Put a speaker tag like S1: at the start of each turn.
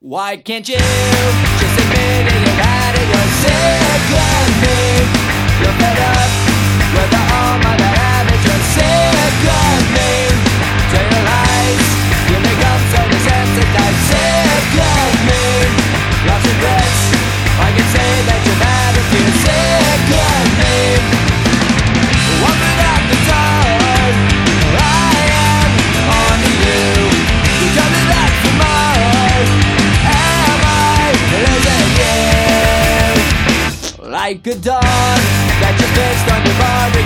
S1: Why can't you just admit it? You're out of your like a dog that you fixed on your body.